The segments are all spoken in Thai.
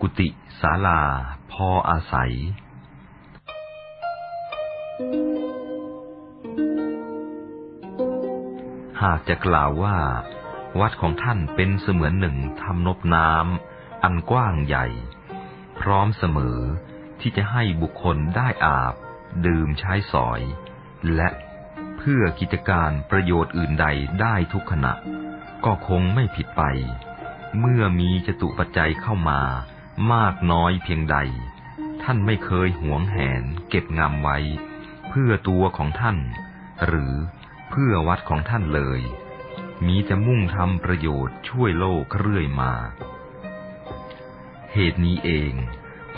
กุฏิศาลา พออาศัย หากจะกล่าวว่า วัดของท่านเป็นเสมือนหนึ่งทำนบน้ำอันกว้างใหญ่ พร้อมเสมอที่จะให้บุคคลได้อาบ ดื่มใช้สอย และเพื่อกิจการประโยชน์อื่นใดได้ทุกขณะ ก็คงไม่ผิดไป เมื่อมีจตุปัจจัยเข้ามา มากน้อยเพียงใด ท่านไม่เคยหวงแหน เก็บงำไว้ เพื่อตัวของท่าน หรือเพื่อวัดของท่านเลย มีแต่มุ่งทำประโยชน์ช่วยโลกเรื่อยมา เหตุนี้เอง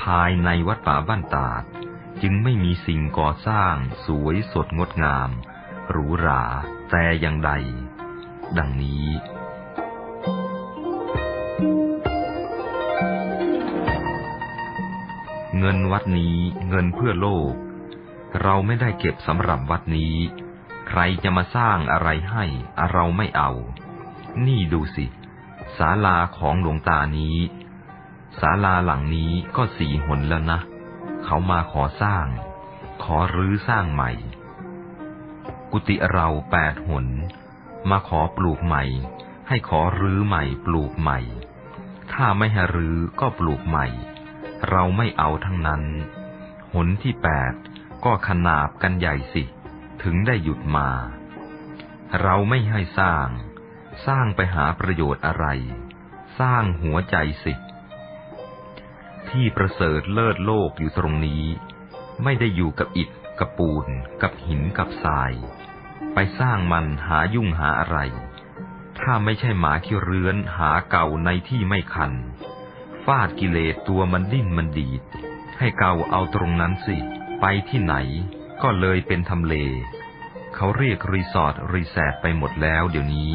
ภายในวัดป่าบ้านตาด จึงไม่มีสิ่งก่อสร้างสวยสดงดงาม หรูหราแต่อย่างใด ดังนี้ งินวัดนี้เงินเพื่อโลก เราไม่ได้เก็บสำหรับวัดนี้ ใครจะมาสร้างอะไรให้เราไม่เอา นี่ดูสิศาลาของหลวงตานี้ศาลาหลังนี้ก็สี่หนแล้วนะ เขามาขอสร้าง ขอรื้อสร้างใหม่ กุฏิเราแปดหน มาขอปลูกใหม่ ให้ขอรื้อใหม่ปลูกใหม่ ถ้าไม่ให้รื้อก็ปลูกใหม่ เราไม่เอาทั้งนั้น หนที่แปดก็ขนาบกันใหญ่สิ ถึงได้หยุดมา เราไม่ให้สร้าง สร้างไปหาประโยชน์อะไร สร้างหัวใจสิ ที่ประเสริฐเลิศโลกอยู่ตรงนี้ ไม่ได้อยู่กับอิฐกับปูน กับหินกับทราย ไปสร้างมันหายุ่งหาอะไร ถ้าไม่ใช่หมาขี้เรื้อนหาเก่าในที่ไม่คัน ฟาดกิเลสตัวมันดิ้นมันดีด ให้เกาเอาตรงนั้นสิ ไปที่ไหน ก็เลยเป็นทำเล เขาเรียกรีสอร์ทรีแซตไปหมดแล้วเดี๋ยวนี้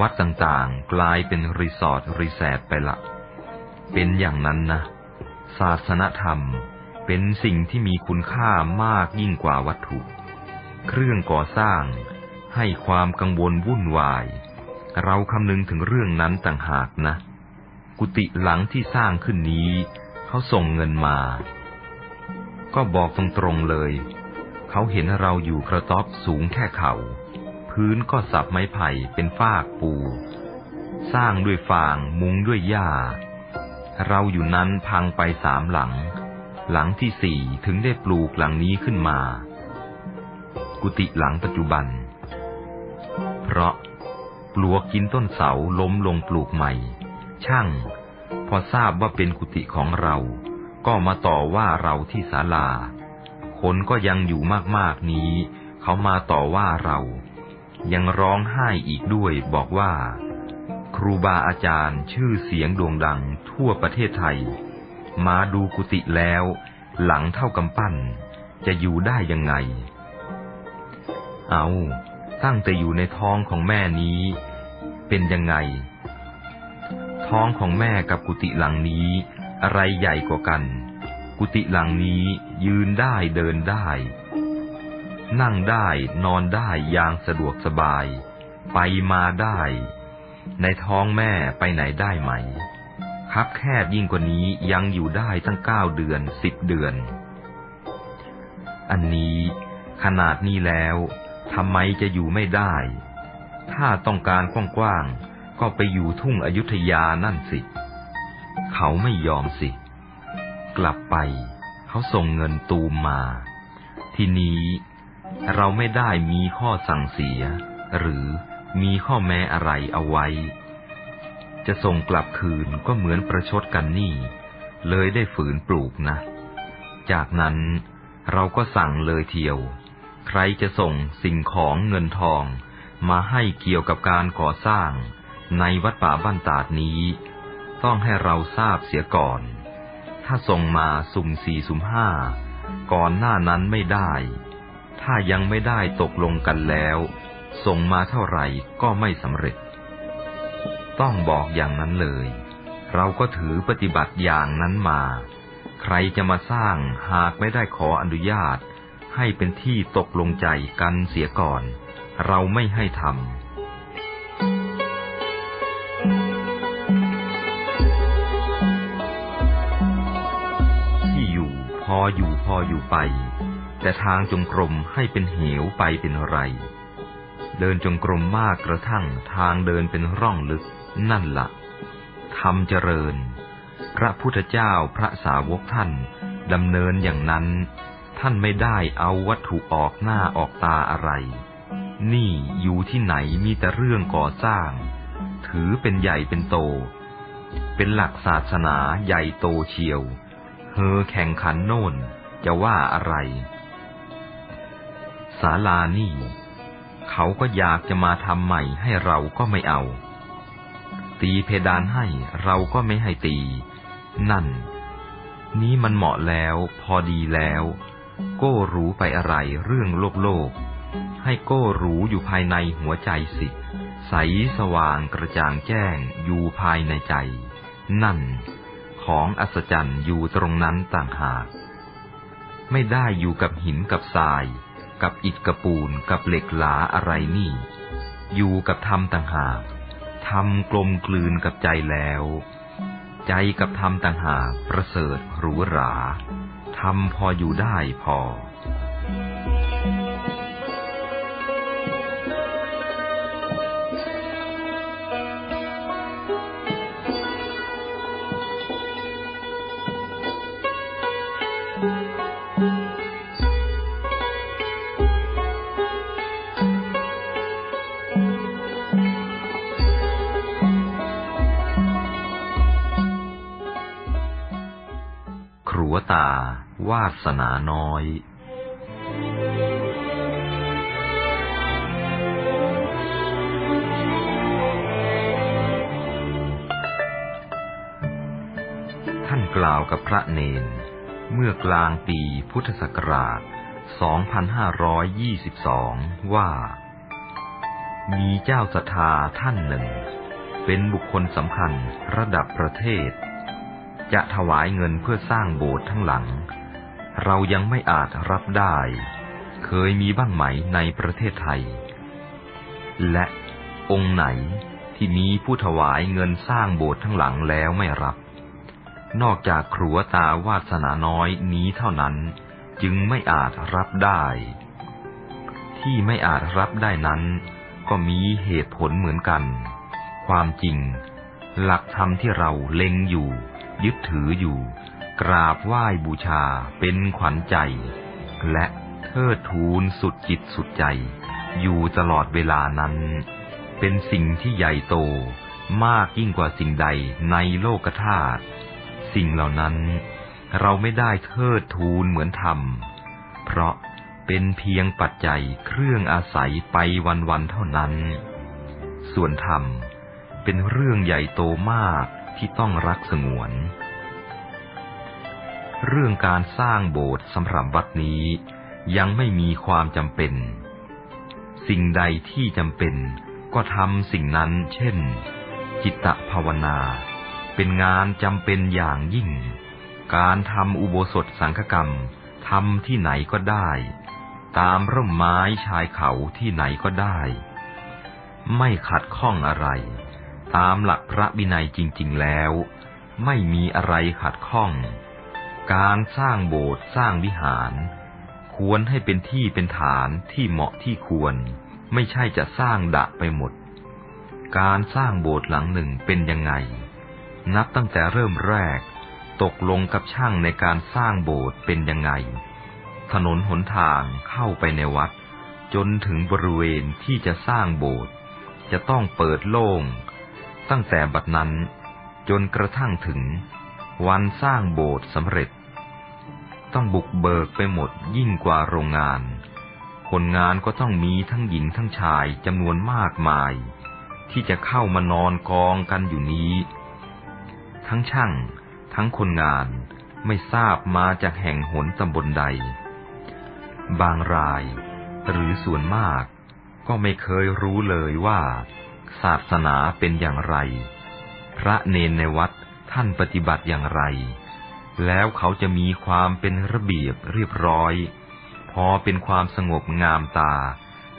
วัดต่างๆ กลายเป็นรีสอร์ทรีแซตไปละ เป็นอย่างนั้นนะ ศาสนธรรมเป็นสิ่งที่มีคุณค่ามากยิ่งกว่าวัตถุ เครื่องก่อสร้าง ให้ความกังวลวุ่นวาย เราคำนึงถึงเรื่องนั้นต่างหากนะ กุฏิหลังที่สร้างขึ้นนี้ เขาส่งเงินมา ก็บอกตรงๆเลย เขาเห็นเราอยู่กระต๊อบสูงแค่เขา่า พื้นก็สับไม้ไผ่เป็นฟากปู สร้างด้วยฟางมุงด้วยหญ้า เราอยู่นั้นพังไปสามหลัง หลังที่สี่ถึงได้ปลูกหลังนี้ขึ้นมา กุฏิหลังปัจจุบัน เพราะปลวกกินต้นเสาล้มลงปลูกใหม่ ช่าง พอทราบว่าเป็นกุฏิของเรา ก็มาต่อว่าเราที่ศาลา คนก็ยังอยู่มากๆนี้ เขามาต่อว่าเรา ยังร้องไห้อีกด้วยบอกว่า ครูบาอาจารย์ชื่อเสียงโด่งดังทั่วประเทศไทย มาดูกุฏิแล้ว หลังเท่ากำปั้น จะอยู่ได้ยังไง เอาตั้งแต่อยู่ในท้องของแม่นี้ เป็นยังไง ท้องของแม่กับกุฏิหลังนี้ อะไรใหญ่กว่ากัน กุฏิหลังนี้ยืนได้เดินได้ นั่งได้นอนได้อย่างสะดวกสบาย ไปมาได้ ในท้องแม่ไปไหนได้ไหมคับแคบยิ่งกว่านี้ยังอยู่ได้ตั้งเก้าเดือนสิบเดือน อันนี้ขนาดนี้แล้วทำไมจะอยู่ไม่ได้ ถ้าต้องการกว้าง ก็ไปอยู่ทุ่งอยุธยานั่นสิ เขาไม่ยอมสิ กลับไป เขาส่งเงินตูมมา ทีนี้เราไม่ได้มีข้อสั่งเสีย หรือมีข้อแม้อะไรเอาไว้ จะส่งกลับคืนก็เหมือนประชดกันนี่ เลยได้ฝืนปลูกนะ จากนั้นเราก็สั่งเลยเทียว ใครจะส่งสิ่งของเงินทองมาให้เกี่ยวกับการก่อสร้าง ในวัดป่าบ้านตาดนี้ ต้องให้เราทราบเสียก่อน ถ้าส่งมาสุ่มสี่สุ่มห้าก่อนหน้านั้นไม่ได้ ถ้ายังไม่ได้ตกลงกันแล้ว ส่งมาเท่าไหร่ก็ไม่สำเร็จ ต้องบอกอย่างนั้นเลย เราก็ถือปฏิบัติอย่างนั้นมา ใครจะมาสร้างหากไม่ได้ขออนุญาต ให้เป็นที่ตกลงใจกันเสียก่อน เราไม่ให้ทำ ออยู่พออยู่ไป แต่ทางจงกรมให้เป็นเหวไปเป็นไร เดินจงกรมมากกระทั่งทางเดินเป็นร่องลึกนั่นละ่ะทำเจริญ พระพุทธเจ้าพระสาวกท่านดำเนินอย่างนั้น ท่านไม่ได้เอาวัตถุออกหน้าออกตาอะไร นี่อยู่ที่ไหนมีแต่เรื่องก่อสร้าง ถือเป็นใหญ่เป็นโต เป็นหลักศาสนาใหญ่โตเชียว เฮอแข่งขันโน่น จะว่าอะไร ศาลานี่ เขาก็อยากจะมาทำใหม่ให้เราก็ไม่เอา ตีเพดานให้เราก็ไม่ให้ตี นั่น นี้มันเหมาะแล้ว พอดีแล้ว โก้รู้ไปอะไรเรื่องโลกโลก ให้โก้รู้อยู่ภายในหัวใจสิ ใสสว่างกระจ่างแจ้งอยู่ภายในใจ นั่น ของอัศจรรย์อยู่ตรงนั้นต่างหาก ไม่ได้อยู่กับหินกับทราย กับอิฐกระปูนกับเหล็กหลาอะไรนี่ อยู่กับธรรมต่างหากธรรมกลมกลืนกับใจแล้ว ใจกับธรรมต่างหากประเสริฐหรูหราธรรมพออยู่ได้พอาสนาน้อยท่านกล่าวกับพระเนน เมื่อกลางปีพุทธศักราช 2522 ว่า มีเจ้าศรัทธาท่านหนึ่ง เป็นบุคคลสำคัญระดับประเทศ จะถวายเงินเพื่อสร้างโบสถ์ทั้งหลัง เรายังไม่อาจรับได้ เคยมีบ้างไหมในประเทศไทย และองค์ไหนที่มีผู้ถวายเงินสร้างโบสถ์ทั้งหลังแล้วไม่รับ นอกจากครัวตาวาสนาน้อยนี้เท่านั้น จึงไม่อาจรับได้ ที่ไม่อาจรับได้นั้น ก็มีเหตุผลเหมือนกัน ความจริง หลักธรรมที่เราเล็งอยู่ ยึดถืออยู่ กราบไหว้บูชาเป็นขวัญใจ และเทิดทูนสุดจิตสุดใจ อยู่ตลอดเวลานั้น เป็นสิ่งที่ใหญ่โตมากยิ่งกว่าสิ่งใดในโลกธาตุสิ่งเหล่านั้น เราไม่ได้เทิดทูนเหมือนธรรม เพราะเป็นเพียงปัจจัยเครื่องอาศัยไปวันๆเท่านั้น ส่วนธรรมเป็นเรื่องใหญ่โตมากที่ต้องรักสงวน เรื่องการสร้างโบสถ์สำหรับวัดนี้ ยังไม่มีความจำเป็น สิ่งใดที่จำเป็นก็ทำสิ่งนั้น เช่น จิตตภาวนา เป็นงานจำเป็นอย่างยิ่ง การทำอุโบสถสังฆกรรมทำที่ไหนก็ได้ ตามร่มไม้ชายเขาที่ไหนก็ได้ ไม่ขัดข้องอะไร ตามหลักพระบินัยจริง ๆ แล้ว ไม่มีอะไรขัดข้อง การสร้างโบสถ์สร้างวิหาร ควรให้เป็นที่เป็นฐานที่เหมาะที่ควร ไม่ใช่จะสร้างดะไปหมด การสร้างโบสถ์หลังหนึ่งเป็นยังไง นับตั้งแต่เริ่มแรก ตกลงกับช่างในการสร้างโบสถ์เป็นยังไง ถนนหนทางเข้าไปในวัด จนถึงบริเวณที่จะสร้างโบสถ์จะต้องเปิดโล่ง ตั้งแต่บัดนั้นจนกระทั่งถึงวันสร้างโบสถ์สำเร็จ ต้องบุกเบิกไปหมดยิ่งกว่าโรงงาน คนงานก็ต้องมีทั้งหญิงทั้งชายจำนวนมากมาย ที่จะเข้ามานอนกองกันอยู่นี้ ทั้งช่าง ทั้งคนงานไม่ทราบมาจากแห่งหนตำบลใด บางรายหรือส่วนมากก็ไม่เคยรู้เลยว่า ศาสนาเป็นอย่างไร พระเนนในวัดท่านปฏิบัติอย่างไร แล้วเขาจะมีความเป็นระเบียบเรียบร้อย พอเป็นความสงบงามตา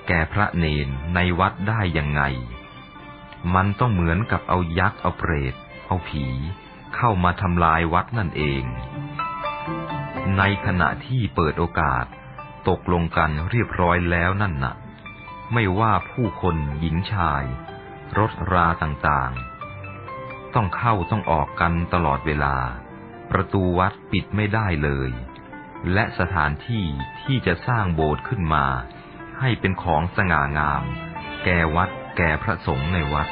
แก่พระเนนในวัดได้ยังไง มันต้องเหมือนกับเอายักษ์เอาเปรต เอาผี เข้ามาทำลายวัดนั่นเอง ในขณะที่เปิดโอกาส ตกลงกันเรียบร้อยแล้วนั่นนะ่ะ ไม่ว่าผู้คนหญิงชาย รถราต่างๆ ต้องเข้าต้องออกกันตลอดเวลา ประตูวัดปิดไม่ได้เลย และสถานที่ที่จะสร้างโบสถ์ขึ้นมา ให้เป็นของสง่างาม แก่วัดแก่พระสงฆ์ในวัด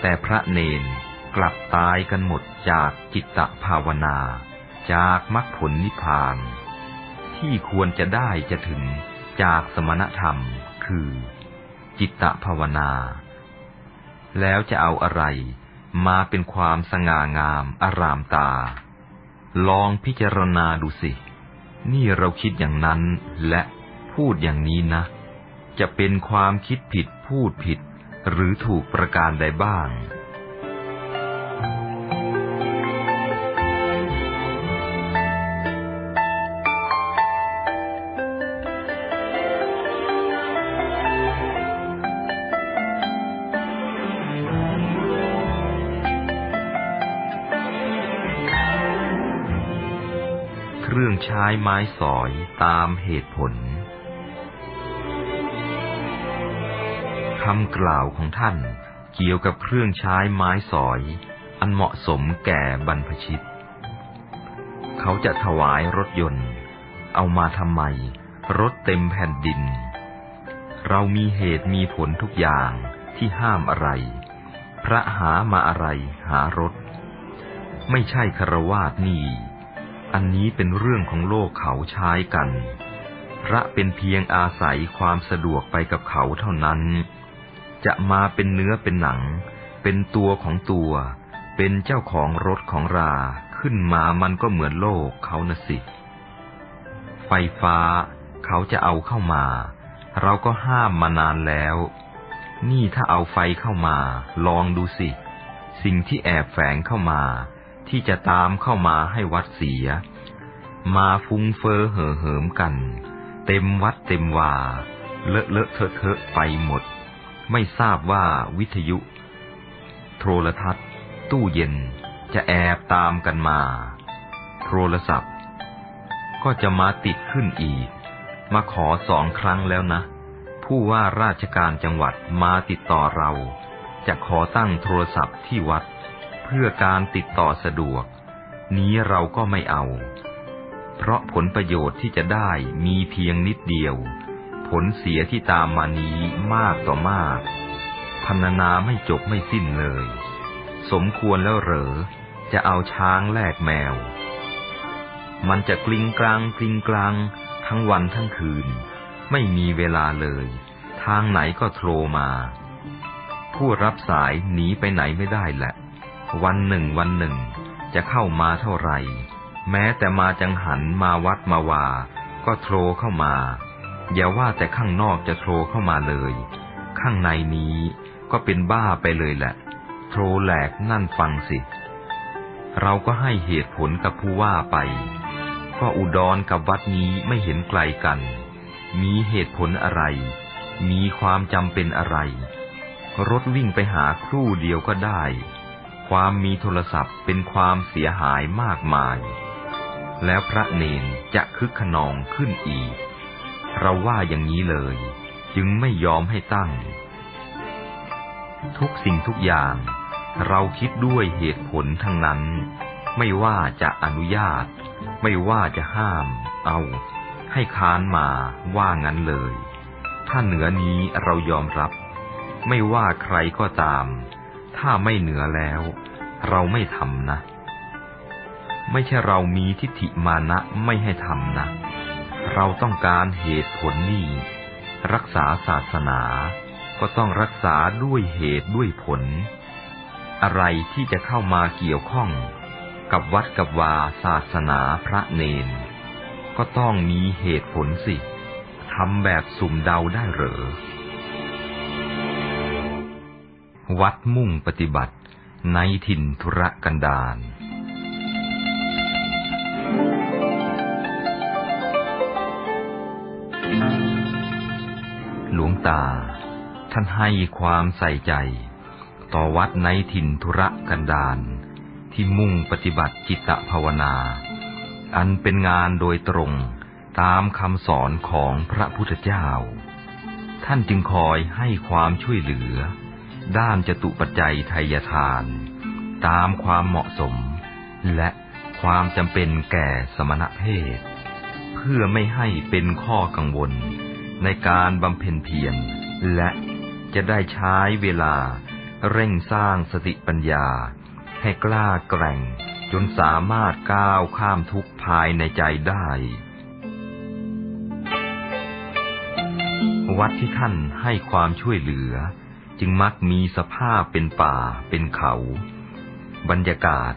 แต่พระเนนกลับตายกันหมดจากจิตตภาวนา จากมรรคผลนิพพาน ที่ควรจะได้จะถึงจากสมณธรรมคือ จิตตภาวนา แล้วจะเอาอะไรมาเป็นความสง่างามอารามตา ลองพิจารณาดูสิ นี่เราคิดอย่างนั้นและพูดอย่างนี้นะ จะเป็นความคิดผิดพูดผิด หรือถูกประการใดบ้าง ช้ไม้สอยตามเหตุผลคำกล่าวของท่านเกี่ยวกับเครื่องใช้ไม้สอย อันเหมาะสมแก่บรรพชิต เขาจะถวายรถยนต์ เอามาทำไม รถเต็มแผ่นดิน เรามีเหตุมีผลทุกอย่างที่ห้ามอะไร พระหามาอะไรหารถ ไม่ใช่คารวาสนี่ อันนี้เป็นเรื่องของโลกเขาใช้กัน พระเป็นเพียงอาศัยความสะดวกไปกับเขาเท่านั้น จะมาเป็นเนื้อเป็นหนัง เป็นตัวของตัว เป็นเจ้าของรถของราขึ้นมามันก็เหมือนโลกเขานะสิ ไฟฟ้าเขาจะเอาเข้ามา เราก็ห้ามมานานแล้ว นี่ถ้าเอาไฟเข้ามา ลองดูสิ สิ่งที่แอบแฝงเข้ามา ที่จะตามเข้ามาให้วัดเสีย มาฟุ้งเฟอ้อเห่อเหิมกัน เต็มวัดเต็มวา เลอะเลอะเทอะเทอะไปหมด ไม่ทราบว่าวิทยุ โทรทัศน์ ตู้เย็นจะแอบตามกันมา โทรศัพท์ ก็จะมาติดขึ้นอีก มาขอสองครั้งแล้วนะ ผู้ว่าราชการจังหวัดมาติดต่อเรา จะขอตั้งโทรศัพท์ที่วัด พื่อการติดต่อสะดวก นี้เราก็ไม่เอา เพราะผลประโยชน์ที่จะได้มีเพียงนิดเดียว ผลเสียที่ตามมานี้มากต่อมากพันนาไม่จบไม่สิ้นเลย สมควรแล้วเหรอ จะเอาช้างแลกแมว มันจะกลิ้งกลางกลิ้งกลาง ทั้งวันทั้งคืน ไม่มีเวลาเลย ทางไหนก็โทรมา ผู้รับสายหนีไปไหนไม่ได้แหละ วันหนึ่งวันหนึ่ง จะเข้ามาเท่าไหร่ แม้แต่มาจังหันมาวัดมาวา ก็โทรเข้ามา อย่าว่าแต่ข้างนอกจะโทรเข้ามาเลย ข้างในนี้ก็เป็นบ้าไปเลยแหละ โทรแหลกนั่นฟังสิ เราก็ให้เหตุผลกับผู้ว่าไป ก็อุดรกับวัดนี้ไม่เห็นไกลกัน มีเหตุผลอะไร มีความจำเป็นอะไร รถวิ่งไปหาครู่เดียวก็ได้ ความมีโทรศัพท์เป็นความเสียหายมากมาย แล้วพระเนนจะคึกขนองขึ้นอีก เราว่าอย่างนี้เลย จึงไม่ยอมให้ตั้ง ทุกสิ่งทุกอย่าง เราคิดด้วยเหตุผลทั้งนั้น ไม่ว่าจะอนุญาต ไม่ว่าจะห้าม เอา ให้ค้านมาว่างั้นเลย ถ้าเหนือนี้เรายอมรับ ไม่ว่าใครก็ตาม ถ้าไม่เหนือแล้ว เราไม่ทำนะ ไม่ใช่เรามีทิฏฐิมานะไม่ให้ทำนะ เราต้องการเหตุผลนี่ รักษาศาสนา ก็ต้องรักษาด้วยเหตุด้วยผล อะไรที่จะเข้ามาเกี่ยวข้อง กับวัดกับวาศาสนาพระเนน ก็ต้องมีเหตุผลสิทำแบบสุ่มเดาได้เหรอ วัดมุ่งปฏิบัติในถิ่นธุรกันดารหลวงตา ท่านให้ความใส่ใจ ต่อวัดในถิ่นธุรกันดารที่มุ่งปฏิบัติจิตภาวนา อันเป็นงานโดยตรงตามคำสอนของพระพุทธเจ้า ท่านจึงคอยให้ความช่วยเหลือ ด้านจตุปัจจัยไทยทาน ตามความเหมาะสม และความจำเป็นแก่สมณเพศ เพื่อไม่ให้เป็นข้อกังวล ในการบำเพ็ญเพียรและจะได้ใช้เวลาเร่งสร้างสติปัญญา ให้กล้าแกร่งจนสามารถก้าวข้ามทุกภายในใจได้ วัดที่ท่านให้ความช่วยเหลือ จึงมักมีสภาพเป็นป่าเป็นเขา บรรยากาศ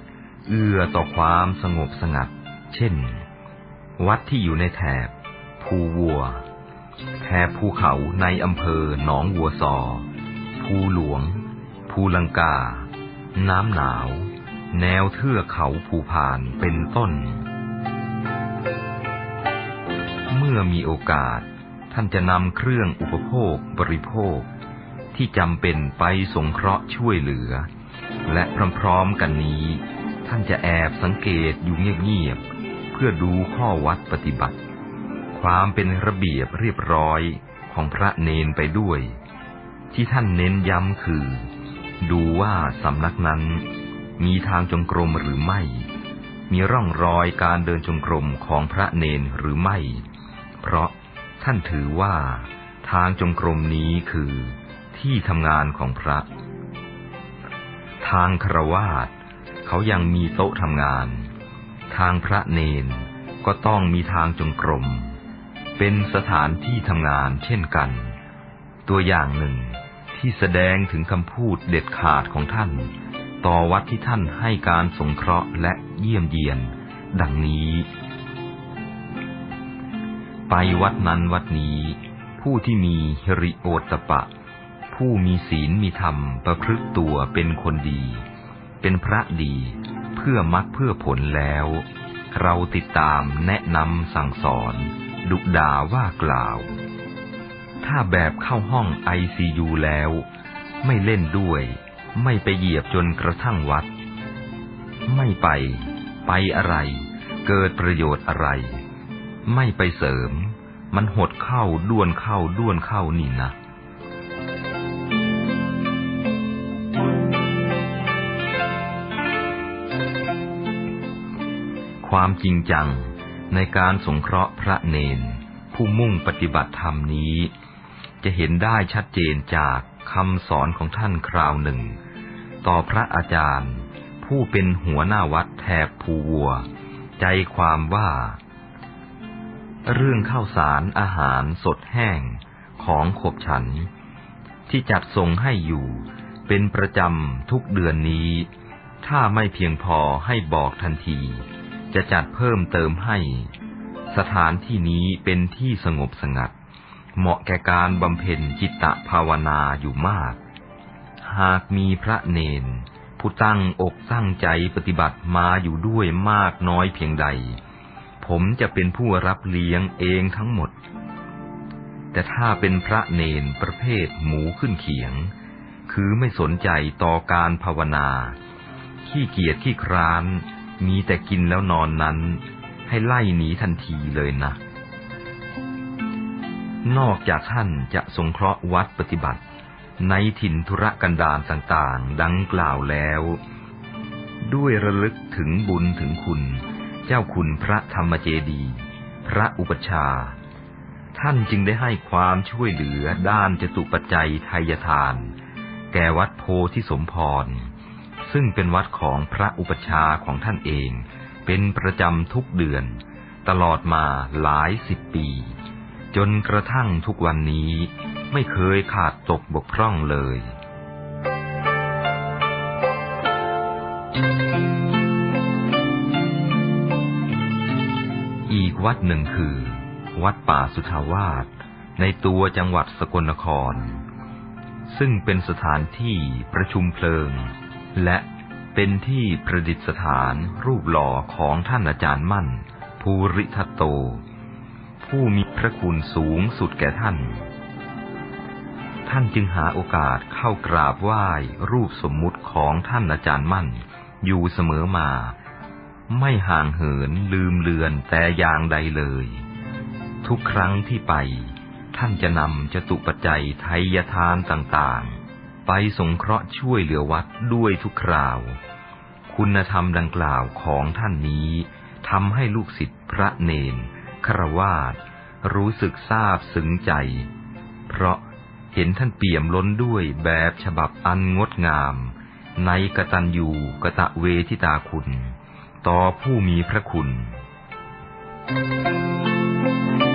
เอื้อต่อความสงบสงัด เช่น วัดที่อยู่ในแถบ ภูวัว แถบภูเขาในอำเภอหนองวัวซอ ภูหลวง ภูลังกา น้ำหนาว แนวเทือกเขาภูพานเป็นต้น เมื่อมีโอกาสท่านจะนำเครื่องอุปโภคบริโภค ที่จำเป็นไปสงเคราะห์ช่วยเหลือ และพร้อมๆกันนี้ ท่านจะแอบสังเกตอยู่เงียบๆเพื่อดูข้อวัดปฏิบัติ ความเป็นระเบียบเรียบร้อยของพระเนนไปด้วย ที่ท่านเน้นย้ำคือ ดูว่าสำนักนั้น มีทางจงกรมหรือไม่ มีร่องรอยการเดินจงกรมของพระเนนหรือไม่ เพราะท่านถือว่าทางจงกรมนี้คือ ที่ทำงานของพระ ทางครวาสเขายังมีโต๊ะทำงาน ทางพระเนนก็ต้องมีทางจงกรม เป็นสถานที่ทำงานเช่นกัน ตัวอย่างหนึ่งที่แสดงถึงคำพูดเด็ดขาดของท่าน ต่อวัดที่ท่านให้การสงเคราะห์และเยี่ยมเยียน ดังนี้ ไปวัดนั้นวัดนี้ ผู้ที่มีฮิริโอตตปะ ผู้มีศีลมีธรรมประพฤติตัวเป็นคนดี เป็นพระดี เพื่อมักเพื่อผลแล้ว เราติดตามแนะนำสั่งสอน ดุด่าว่ากล่าว ถ้าแบบเข้าห้องไอซียูแล้ว ไม่เล่นด้วย ไม่ไปเหยียบจนกระทั่งวัด ไม่ไป ไปอะไร เกิดประโยชน์อะไร ไม่ไปเสริม มันหดเข้าด้วนเข้าด้วนเข้านี่นะ ความจริงจังในการสงเคราะห์พระเนน ผู้มุ่งปฏิบัติธรรมนี้ จะเห็นได้ชัดเจนจากคำสอนของท่านคราวหนึ่ง ต่อพระอาจารย์ ผู้เป็นหัวหน้าวัดแถบภูวัว ใจความว่า เรื่องข้าวสารอาหารสดแห้งของขบฉัน ที่จัดส่งให้อยู่เป็นประจำทุกเดือนนี้ ถ้าไม่เพียงพอให้บอกทันที จะจัดเพิ่มเติมให้ สถานที่นี้เป็นที่สงบสงัด เหมาะแก่การบำเพ็ญจิตตภาวนาอยู่มาก หากมีพระเนน ผู้ตั้งอกตั้งใจปฏิบัติมาอยู่ด้วยมากน้อยเพียงใด ผมจะเป็นผู้รับเลี้ยงเองทั้งหมด แต่ถ้าเป็นพระเนนประเภทหมูขึ้นเขียง คือไม่สนใจต่อการภาวนา ขี้เกียจขี้คร้าน มีแต่กินแล้วนอนนั้น ให้ไล่หนีทันทีเลยนะ นอกจากท่านจะสงเคราะห์วัดปฏิบัติ ในถิ่นธุรกันดารต่างๆ ดังกล่าวแล้ว ด้วยระลึกถึงบุญถึงคุณ เจ้าคุณพระธรรมเจดี พระอุปชา ท่านจึงได้ให้ความช่วยเหลือด้านจตุปัจจัยไทยทาน แก่วัดโพธิสมพร ซึ่งเป็นวัดของพระอุปชาของท่านเอง เป็นประจำทุกเดือน ตลอดมาหลายสิบปี จนกระทั่งทุกวันนี้ไม่เคยขาดตกบกพร่องเลย อีกวัดหนึ่งคือ วัดป่าสุทาวาสในตัวจังหวัดสกลนคร ซึ่งเป็นสถานที่ประชุมเพลิง และเป็นที่ประดิษฐานรูปหล่อของท่านอาจารย์มั่น ภูริทัตโต ผู้มีพระคุณสูงสุดแก่ท่าน ท่านจึงหาโอกาสเข้ากราบไหว้รูปสมมุติของท่านอาจารย์มั่น อยู่เสมอมา ไม่ห่างเหินลืมเลือนแต่อย่างใดเลย ทุกครั้งที่ไป ท่านจะนำจตุปัจจัยไทยทานต่างๆ ไปสงเคราะห์ช่วยเหลือวัดด้วยทุกคราว คุณธรรมดังกล่าวของท่านนี้ทำให้ลูกศิษย์พระเนนครวาสรู้สึกซาบซึ้งใจ เพราะเห็นท่านเปี่ยมล้นด้วยแบบฉบับอันงดงาม ในกตัญญูกะตะเวทิตาคุณ ต่อผู้มีพระคุณเ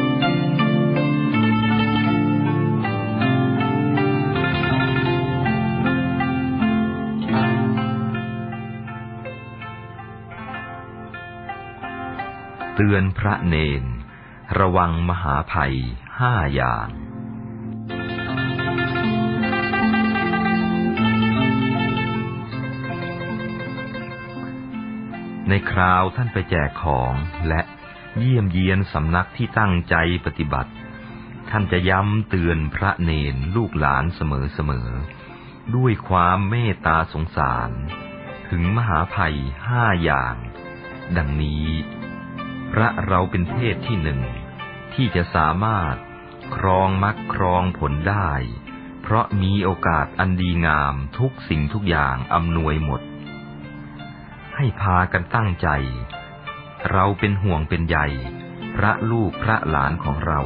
ตือนพระเนน ระวังมหาภัยห้าอย่างในคราวท่านไปแจกของและเยี่ยมเยียนสำนักที่ตั้งใจปฏิบัติ ท่านจะย้ำเตือนพระเนนลูกหลานเสมอๆ ด้วยความเมตตาสงสาร ถึงมหาภัยห้าอย่าง ดังนี้ พระเราเป็นเพศที่หนึ่ง ที่จะสามารถครองมรรคครองผลได้ เพราะมีโอกาสอันดีงามทุกสิ่งทุกอย่างอำนวยหมด ให้พากันตั้งใจ เราเป็นห่วงเป็นใยพระลูกพระหลานของเรา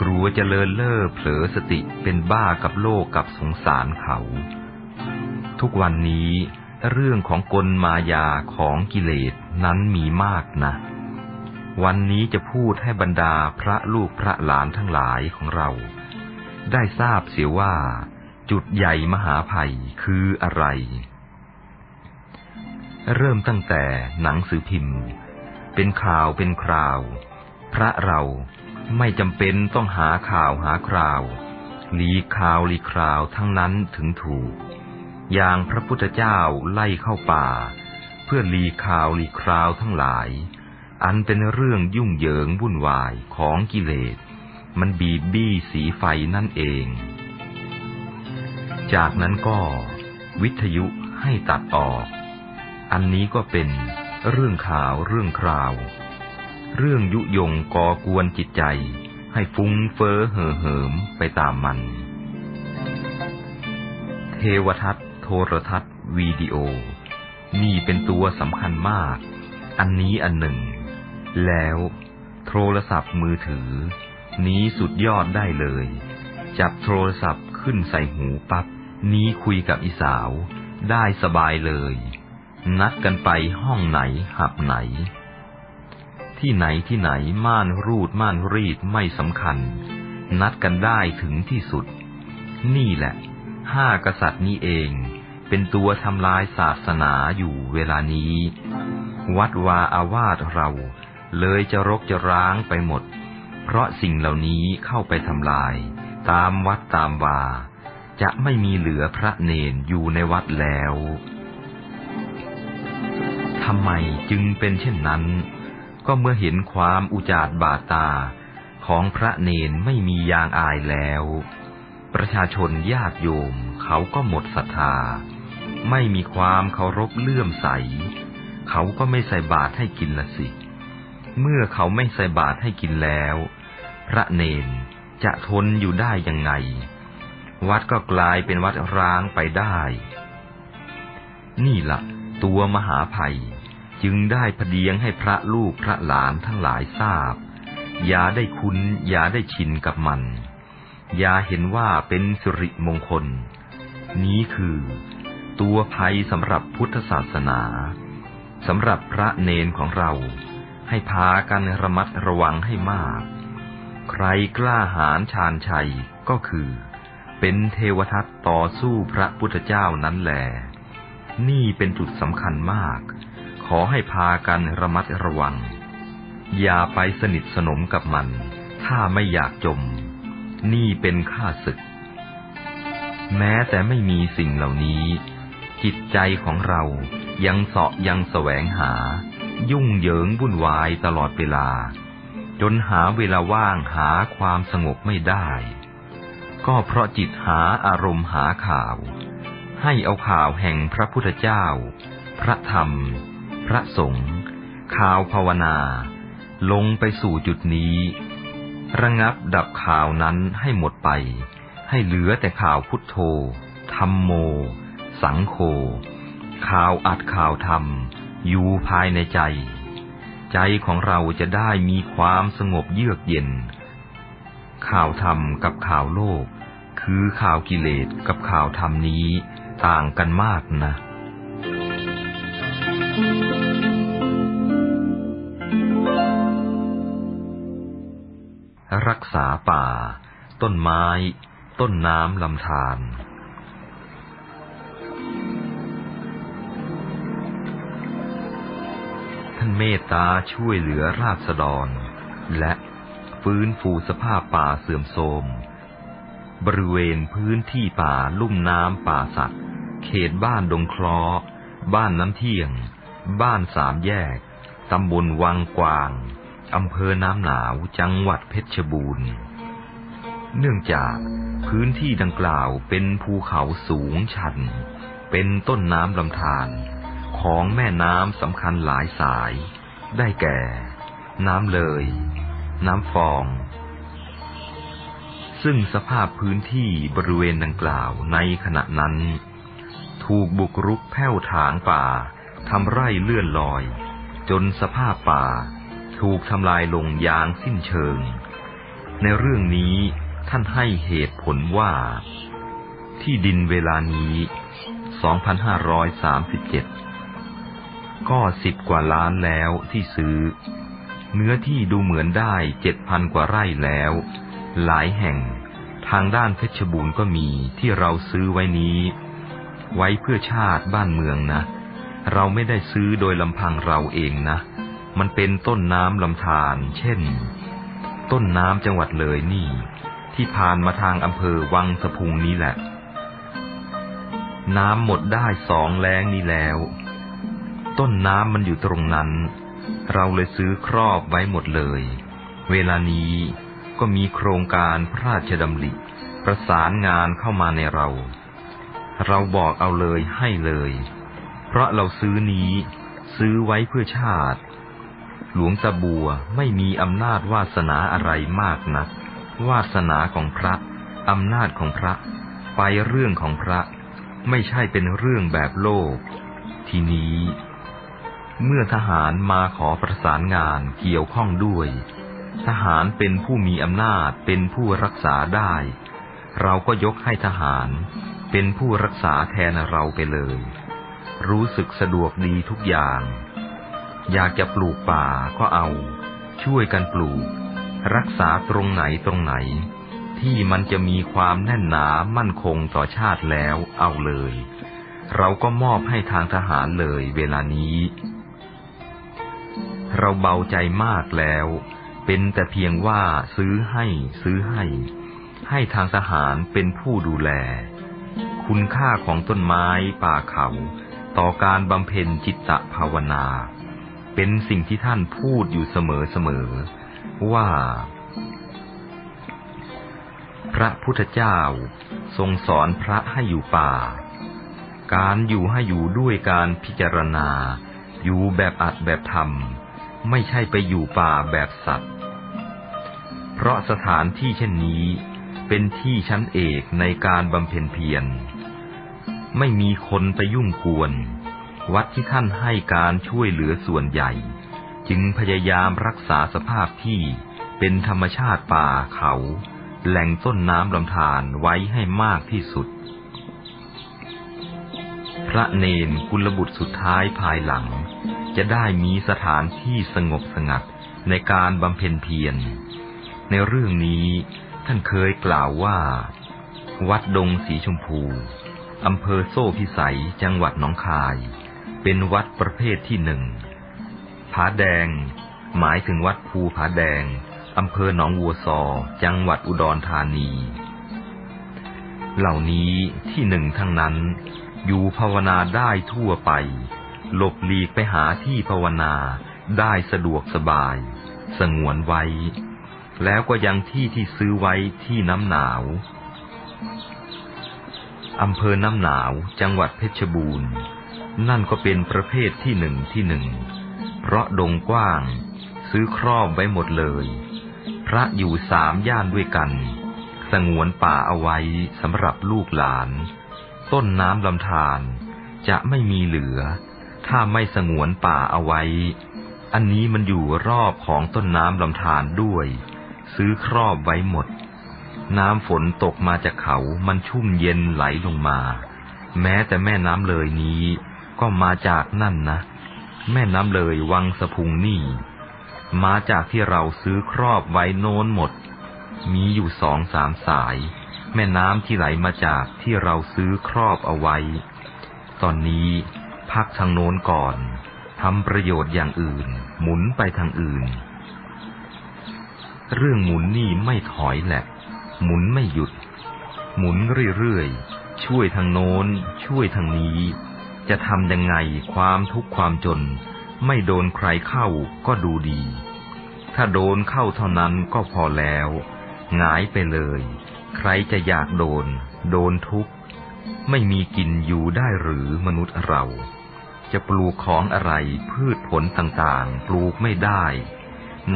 กลัวจะเลินเล่อเผลอสติเป็นบ้ากับโลกกับสงสารเขา ทุกวันนี้เรื่องของกลมายาของกิเลสนั้นมีมากนะ วันนี้จะพูดให้บรรดาพระลูกพระหลานทั้งหลายของเรา ได้ทราบเสียว่า จุดใหญ่มหาภัยคืออะไร เริ่มตั้งแต่หนังสือพิมพ์ เป็นข่าวเป็นคราว พระเราไม่จำเป็นต้องหาข่าวหาคราวลีข่าวลีคราวทั้งนั้นถึงถูก อย่างพระพุทธเจ้าไล่เข้าป่า เพื่อลีข่าวลีคราวทั้งหลาย อันเป็นเรื่องยุ่งเหยิงวุ่นวายของกิเลส มันบีบบี้สีไฟนั่นเอง จากนั้นก็วิทยุให้ตัดออก อันนี้ก็เป็นเรื่องข่าวเรื่องคราว เรื่องยุยงก่อกวนจิตใจ ให้ฟุ้งเฟ้อเห่อเหิมไปตามมัน เทวทัศน์โทรทัศน์วิดีโอ นี่เป็นตัวสำคัญมาก อันนี้อันหนึ่ง แล้ว โทรศัพท์มือถือ นี้สุดยอดได้เลย จับโทรศัพท์ขึ้นใส่หูปับ๊บนี้คุยกับอีสาว ได้สบายเลย นัดกันไปห้องไหนหับไหน ที่ไหนที่ไหนม่านรูดม่านรีดไม่สำคัญ นัดกันได้ถึงที่สุด นี่แหละ ห้ากษัตริย์นี้เอง เป็นตัวทำลายศาสนาอยู่เวลานี้ วัดวาอาวาสเรา เลยจะรกจะร้างไปหมด เพราะสิ่งเหล่านี้เข้าไปทำลาย ตามวัดตามวา จะไม่มีเหลือพระเนนอยู่ในวัดแล้วทำไมจึงเป็นเช่นนั้น ก็เมื่อเห็นความอุจาดบาตาของพระเนนไม่มียางอายแล้ว ประชาชนญาติโยมเขาก็หมดศรัทธา ไม่มีความเคารพเลื่อมใส เขาก็ไม่ใส่บาตรให้กินละสิ เมื่อเขาไม่ใส่บาตรให้กินแล้ว พระเนนจะทนอยู่ได้ยังไง วัดก็กลายเป็นวัดร้างไปได้ นี่ละ่ะ ตัวมหาภัยจึงได้พเดียงให้พระลูกพระหลานทั้งหลายทราบ อย่าได้คุ้น อย่าได้ชินกับมัน อย่าเห็นว่าเป็นสิริมงคล นี้คือ ตัวภัยสำหรับพุทธศาสนาสำหรับพระเนนของเรา ให้พากันระมัดระวังให้มาก ใครกล้าหาญชาญชัยก็คือ เป็นเทวทัตต่อสู้พระพุทธเจ้านั้นแหลนี่เป็นจุดสำคัญมาก ขอให้พากันระมัดระวัง อย่าไปสนิทสนมกับมัน ถ้าไม่อยากจม นี่เป็นข้าศึก แม้แต่ไม่มีสิ่งเหล่านี้ จิตใจของเรายังเสาะยังแสวงหา ยุ่งเหยิงวุ่นวายตลอดเวลา จนหาเวลาว่างหาความสงบไม่ได้ ก็เพราะจิตหาอารมณ์หาข่าว ให้เอาข่าวแห่งพระพุทธเจ้า พระธรรม พระสงฆ์ข่าวภาวนา ลงไปสู่จุดนี้ ระงับดับข่าวนั้นให้หมดไป ให้เหลือแต่ข่าวพุทโธธรรมโม สังโฆข่าวอัดข่าวธรรม อยู่ภายในใจ ใจของเราจะได้มีความสงบเยือกเย็น ข่าวธรรมกับข่าวโลก คือข่าวกิเลสกับข่าวธรรมนี้ต่างกันมากนะรักษาป่า ต้นไม้ ต้นน้ำลำธาร ท่านเมตตาช่วยเหลือราษฎร และฟื้นฟูสภาพป่าเสื่อมโทรม บริเวณพื้นที่ป่าลุ่มน้ำป่าสัตว์เขตบ้านดงคลอ บ้านน้ำเที่ยง บ้านสามแยก ตำบลวังกวางอำเภอน้ำหนาวจังหวัดเพชรบูรณ์ เนื่องจากพื้นที่ดังกล่าวเป็นภูเขาสูงชัน เป็นต้นน้ำลำธาร ของแม่น้ำสำคัญหลายสาย ได้แก่ น้ำเลย น้ำฟอง ซึ่งสภาพพื้นที่บริเวณดังกล่าวในขณะนั้น ถูกบุกรุกแผ่วถางป่าทำไร่เลื่อนลอย จนสภาพป่า ถูกทำลายลงอย่างสิ้นเชิง ในเรื่องนี้ท่านให้เหตุผลว่า ที่ดินเวลานี้ 2537 ก็สิบกว่าล้านแล้วที่ซื้อ เนื้อที่ดูเหมือนได้เจ็ดพันกว่าไร่แล้ว หลายแห่ง ทางด้านเพชรบูรณ์ก็มีที่เราซื้อไว้นี้ ไว้เพื่อชาติบ้านเมืองนะ เราไม่ได้ซื้อโดยลำพังเราเองนะ มันเป็นต้นน้ำลำธารเช่น ต้นน้ำจังหวัดเลยนี่ ที่ผ่านมาทางอำเภอวังสะพุงนี้แหละ น้ำหมดได้สองแล้งนี้แล้ว ต้นน้ำมันอยู่ตรงนั้น เราเลยซื้อครอบไว้หมดเลย เวลานี้ก็มีโครงการพระราชดำริประสานงานเข้ามาในเรา เราบอกเอาเลยให้เลย เพราะเราซื้อนี้ซื้อไว้เพื่อชาติ หลวงตาบัวไม่มีอำนาจวาสนาอะไรมากนะัก วาสนาของพระอำนาจของพระ ไปเรื่องของพระ ไม่ใช่เป็นเรื่องแบบโลก ทีนี้ เมื่อทหารมาขอประสานงานเกี่ยวข้องด้วย ทหารเป็นผู้มีอำนาจเป็นผู้รักษาได้ เราก็ยกให้ทหาร เป็นผู้รักษาแทนเราไปเลย รู้สึกสะดวกดีทุกอย่าง อยากจะปลูกป่าก็เอา ช่วยกันปลูก รักษาตรงไหนตรงไหน ที่มันจะมีความแน่นหนามั่นคงต่อชาติแล้วเอาเลยเราก็มอบให้ทางทหารเลยเวลานี้ เราเบาใจมากแล้ว เป็นแต่เพียงว่าซื้อให้ซื้อให้ ให้ทางทหารเป็นผู้ดูแล คุณค่าของต้นไม้ป่าเขา ต่อการบำเพ็ญจิตตภาวนา เป็นสิ่งที่ท่านพูดอยู่เสมอเสมอว่า พระพุทธเจ้าทรงสอนพระให้อยู่ป่า การอยู่ให้อยู่ด้วยการพิจารณา อยู่แบบอัดแบบธรรม ไม่ใช่ไปอยู่ป่าแบบสัตว์ เพราะสถานที่เช่นนี้เป็นที่ชั้นเอกในการบำเพ็ญเพียร ไม่มีคนไปยุ่งกวน วัดที่ท่านให้การช่วยเหลือส่วนใหญ่ จึงพยายามรักษาสภาพที่เป็นธรรมชาติป่าเขา แหล่งต้นน้ำลำธารไว้ให้มากที่สุด พระเนนกุลบุตรสุดท้ายภายหลัง จะได้มีสถานที่สงบสงัดในการบำเพ็ญเพียร ในเรื่องนี้ท่านเคยกล่าวว่า วัดดงสีชมพูอำเภอโซ่พิสัยจังหวัดหนองคาย เป็นวัดประเภทที่หนึ่ง ผาแดง หมายถึงวัดภูผาแดงอำเภอหนองวัวซอ จังหวัดอุดรธานี เหล่านี้ที่หนึ่งทั้งนั้น อยู่ภาวนาได้ทั่วไป หลบหลีกไปหาที่ภาวนาได้สะดวกสบาย สงวนไว้ แล้วก็ยังที่ที่ซื้อไว้ที่น้ำหนาวอำเภอน้ำหนาวจังหวัดเพชรบูรณ์ นั่นก็เป็นประเภทที่หนึ่งที่หนึ่ง เพเพราะดงกว้าง ซื้อครอบไว้หมดเลย พระอยู่สามย่านด้วยกัน สงวนป่าเอาไว้สำหรับลูกหลาน ต้นน้ำลำธารจะไม่มีเหลือ ถ้าไม่สงวนป่าเอาไว้ อันนี้มันอยู่รอบของต้นน้ำลำธารด้วย ซื้อครอบไว้หมด น้ำฝนตกมาจากเขามันชุ่มเย็นไหลลงมา แม้แต่แม่น้ำเลยนี้ ก็มาจากนั่นนะ แม่น้ำเลยวังสะพุงนี่ มาจากที่เราซื้อครอบไว้โน้นหมด มีอยู่สองสามสาย แม่น้ำที่ไหลมาจากที่เราซื้อครอบเอาไว้ ตอนนี้ พักทางโน้นก่อนทำประโยชน์อย่างอื่น หมุนไปทางอื่น เรื่องหมุนนี่ไม่ถอยแหละ หมุนไม่หยุด หมุนเรื่อยๆ ช่วยทางโน้น ช่วยทางนี้ จะทำยังไงความทุกข์ความจน ไม่โดนใครเข้าก็ดูดี ถ้าโดนเข้าเท่านั้นก็พอแล้วหงายไปเลย ใครจะอยากโดน โดนทุกข์ ไม่มีกินอยู่ได้หรือมนุษย์เรา จะปลูกของอะไร พืชผลต่างๆ ปลูกไม่ได้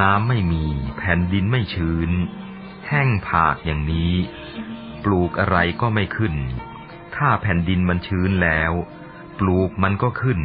น้ำไม่มี แผ่นดินไม่ชื้น แห้งผากอย่างนี้ ปลูกอะไรก็ไม่ขึ้น ถ้าแผ่นดินมันชื้นแล้ว ปลูกมันก็ขึ้น